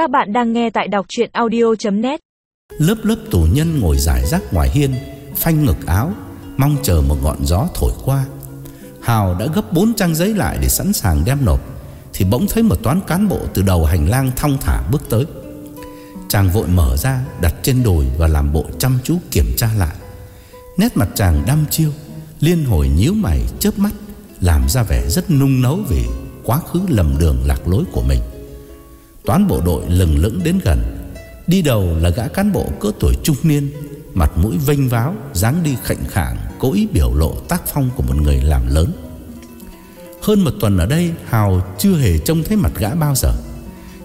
Các bạn đang nghe tại đọc chuyện audio.net Lớp lớp tù nhân ngồi giải rác ngoài hiên, Phanh ngực áo, Mong chờ một ngọn gió thổi qua. Hào đã gấp 4 trang giấy lại để sẵn sàng đem nộp, Thì bỗng thấy một toán cán bộ từ đầu hành lang thong thả bước tới. Chàng vội mở ra, đặt trên đồi và làm bộ chăm chú kiểm tra lại. Nét mặt chàng đăm chiêu, Liên hồi nhíu mày, chớp mắt, Làm ra vẻ rất nung nấu về quá khứ lầm đường lạc lối của mình. Toán bộ đội lừng lững đến gần. Đi đầu là gã cán bộ cỡ tuổi trung niên, Mặt mũi vênh váo, dáng đi khệnh khạng Cố ý biểu lộ tác phong của một người làm lớn. Hơn một tuần ở đây, Hào chưa hề trông thấy mặt gã bao giờ.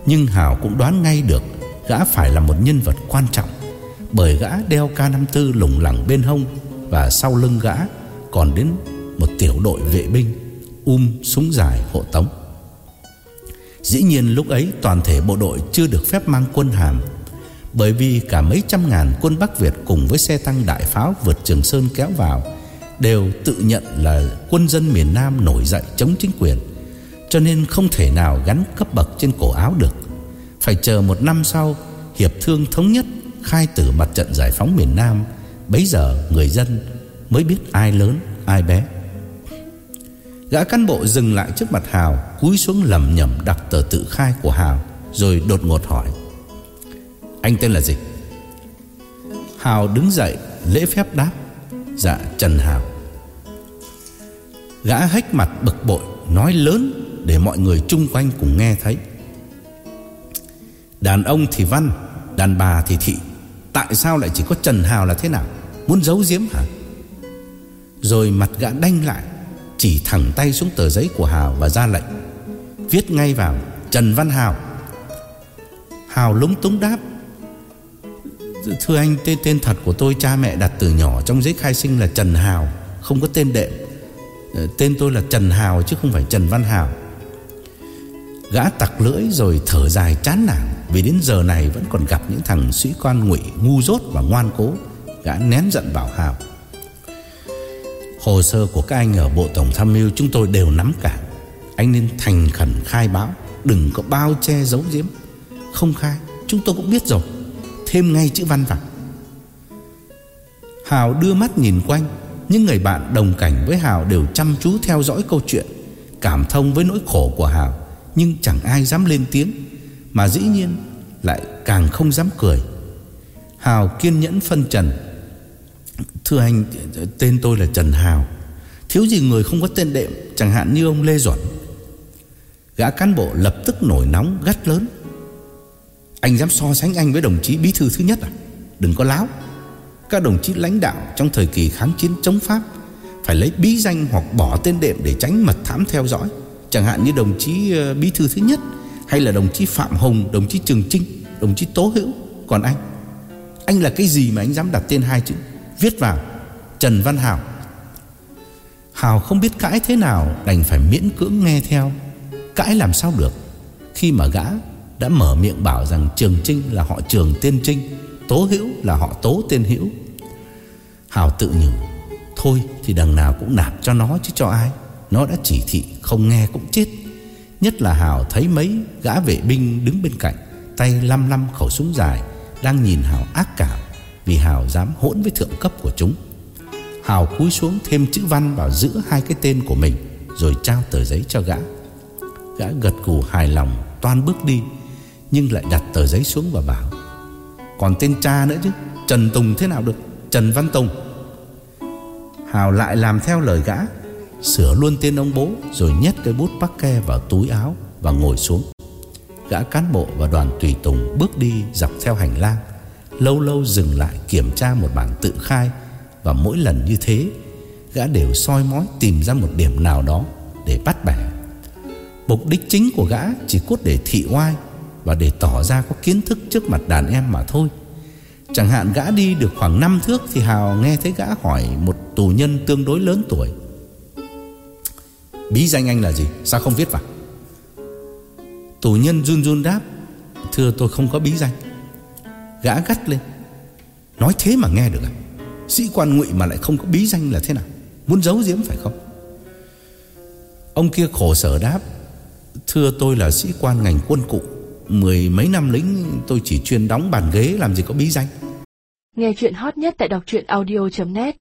Nhưng Hào cũng đoán ngay được, Gã phải là một nhân vật quan trọng, Bởi gã đeo K54 lủng lẳng bên hông Và sau lưng gã Còn đến một tiểu đội vệ binh Um súng dài hộ tống. Dĩ nhiên lúc ấy toàn thể bộ đội chưa được phép mang quân hàm. Bởi vì cả mấy trăm ngàn quân Bắc Việt cùng với xe tăng đại pháo vượt Trường Sơn kéo vào Đều tự nhận là quân dân miền Nam nổi dậy chống chính quyền, Cho nên không thể nào gắn cấp bậc trên cổ áo được. Phải chờ một năm sau, Hiệp thương thống nhất khai tử mặt trận giải phóng miền Nam, Bấy giờ người dân mới biết ai lớn, ai bé. Gã cán bộ dừng lại trước mặt Hào, Cúi xuống lầm nhầm đọc tờ tự khai của Hào, Rồi đột ngột hỏi. Anh tên là gì? Hào đứng dậy, lễ phép đáp. Dạ Trần Hào. Gã hách mặt bực bội, Nói lớn để mọi người chung quanh cùng nghe thấy. Đàn ông thì văn, Đàn bà thì thị. Tại sao lại chỉ có Trần Hào là thế nào? Muốn giấu giếm hả? Rồi mặt gã đanh lại. Chỉ thẳng tay xuống tờ giấy của Hào Và ra lệnh. Viết ngay vào Trần Văn Hào. Hào lúng túng đáp Thưa anh tên, tên thật của tôi cha mẹ đặt từ nhỏ Trong giấy khai sinh là Trần Hào Không có tên đệm. Ờ, tên tôi là Trần Hào chứ không phải Trần Văn Hào. Gã tặc lưỡi rồi thở dài chán nản Vì đến giờ này vẫn còn gặp những thằng sĩ quan ngụy ngu dốt và ngoan cố. Gã nén giận bảo Hào Hồ sơ của các anh ở Bộ Tổng Tham mưu chúng tôi đều nắm cả. Anh nên thành khẩn khai báo, Đừng có bao che giấu giếm. Không khai, chúng tôi cũng biết rồi. Thêm ngay chữ văn vào Hào đưa mắt nhìn quanh, Những người bạn đồng cảnh với Hào đều chăm chú theo dõi câu chuyện, Cảm thông với nỗi khổ của Hào, Nhưng chẳng ai dám lên tiếng, Mà dĩ nhiên lại càng không dám cười. Hào kiên nhẫn phân trần Thưa anh, Tên tôi là Trần Hào. Thiếu gì người không có tên đệm, Chẳng hạn như ông Lê Duẩn. Gã cán bộ lập tức nổi nóng, gắt lớn. Anh dám so sánh anh với đồng chí bí thư thứ nhất à? Đừng có láo. Các đồng chí lãnh đạo trong thời kỳ kháng chiến chống Pháp Phải lấy bí danh hoặc bỏ tên đệm Để tránh mật thám theo dõi. Chẳng hạn như đồng chí ờ, bí thư thứ nhất Hay là đồng chí Phạm Hồng Đồng chí Trường Trinh, Đồng chí Tố Hữu. Còn anh Anh là cái gì mà anh dám đặt tên hai chữ? Viết vào Trần Văn Hào Hào không biết cãi thế nào, Đành phải miễn cưỡng nghe theo. Cãi làm sao được? Khi mà gã đã mở miệng bảo rằng Trường Trinh là họ Trường tên Trinh, Tố Hữu là họ Tố tên Hữu. Hào tự nhủ, Thôi thì đằng nào cũng nạp cho nó chứ cho ai. Nó đã chỉ thị không nghe cũng chết. Nhất là Hào thấy mấy gã vệ binh đứng bên cạnh, Tay lăm lăm khẩu súng dài, Đang nhìn Hào ác cảm. Vì Hào dám hỗn với thượng cấp của chúng. Hào cúi xuống thêm chữ văn vào giữa hai cái tên của mình, Rồi trao tờ giấy cho gã. Gã gật gù hài lòng, Toan bước đi, Nhưng lại đặt tờ giấy xuống và bảo, Còn tên cha nữa chứ, Trần Tùng thế nào được, Trần Văn Tùng? Hào lại làm theo lời gã, Sửa luôn tên ông bố, Rồi nhét cái bút bắc ke vào túi áo Và ngồi xuống. Gã cán bộ và đoàn tùy tùng bước đi Dọc theo hành lang. Lâu lâu dừng lại kiểm tra một bản tự khai, Và mỗi lần như thế, Gã đều soi mói tìm ra một điểm nào đó Để bắt bẻ. Mục đích chính của gã chỉ cốt để thị oai Và để tỏ ra có kiến thức trước mặt đàn em mà thôi. Chẳng hạn gã đi được khoảng 5 thước Thì Hào nghe thấy gã hỏi Một tù nhân tương đối lớn tuổi. Bí danh anh là gì? Sao không viết vào? Tù nhân run run đáp, Thưa, tôi không có bí danh. Gã gắt lên. Nói thế mà nghe được à? Sĩ quan ngụy mà lại không có bí danh là thế nào? Muốn giấu giếm phải không? Ông kia khổ sở đáp, Thưa tôi là sĩ quan ngành quân cụ. Mười mấy năm lính, tôi chỉ chuyên đóng bàn ghế làm gì có bí danh. Nghe chuyện hot nhất tại đọc truyện audio.net